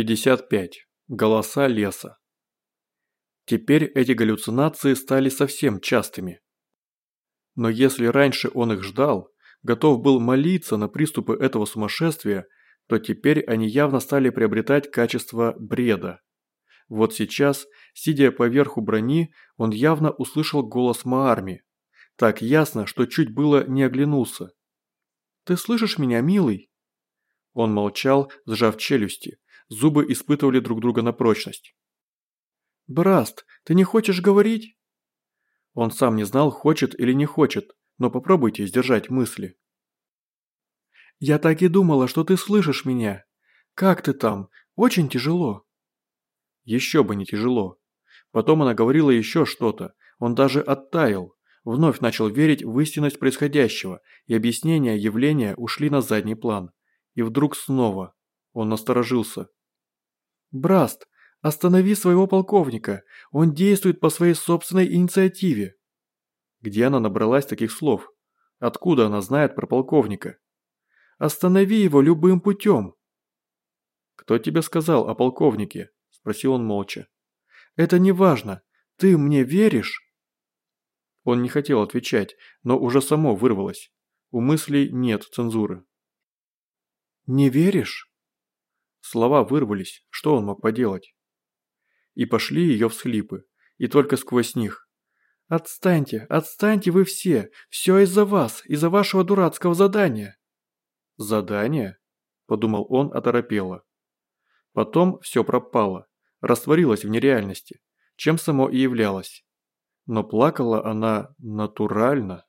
55. Голоса леса. Теперь эти галлюцинации стали совсем частыми. Но если раньше он их ждал, готов был молиться на приступы этого сумасшествия, то теперь они явно стали приобретать качество бреда. Вот сейчас, сидя поверху брони, он явно услышал голос Маарми. Так ясно, что чуть было не оглянулся. «Ты слышишь меня, милый?» Он молчал, сжав челюсти. Зубы испытывали друг друга на прочность. «Браст, ты не хочешь говорить?» Он сам не знал, хочет или не хочет, но попробуйте сдержать мысли. «Я так и думала, что ты слышишь меня. Как ты там? Очень тяжело». Еще бы не тяжело. Потом она говорила еще что-то. Он даже оттаял. Вновь начал верить в истинность происходящего, и объяснения явления ушли на задний план. И вдруг снова. Он насторожился. «Браст, останови своего полковника. Он действует по своей собственной инициативе». Где она набралась таких слов? Откуда она знает про полковника? Останови его любым путем. «Кто тебе сказал о полковнике?» – спросил он молча. «Это не важно. Ты мне веришь?» Он не хотел отвечать, но уже само вырвалось. У мыслей нет цензуры. «Не веришь?» Слова вырвались, что он мог поделать? И пошли ее всхлипы, и только сквозь них. «Отстаньте, отстаньте вы все! Все из-за вас, из-за вашего дурацкого задания!» «Задание?» – подумал он оторопело. Потом все пропало, растворилось в нереальности, чем само и являлось. Но плакала она натурально.